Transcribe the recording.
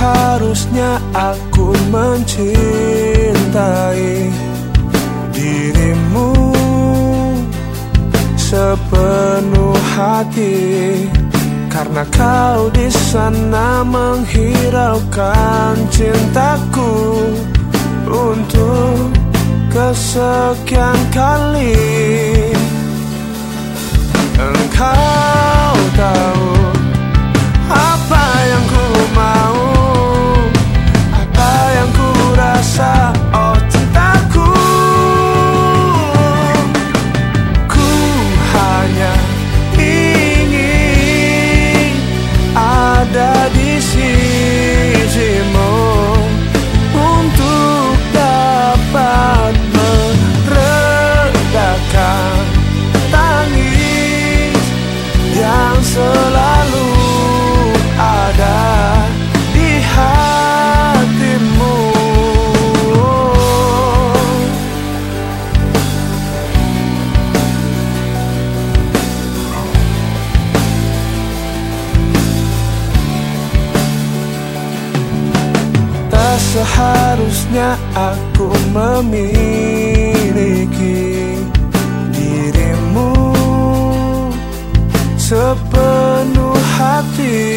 seharusnya aku mencintai dirimu sepenuh hati. Karena kau di sana menghiraukan cintaku untuk kesekian kali seharusnya aku memiliki dirimu. Sepenuh hati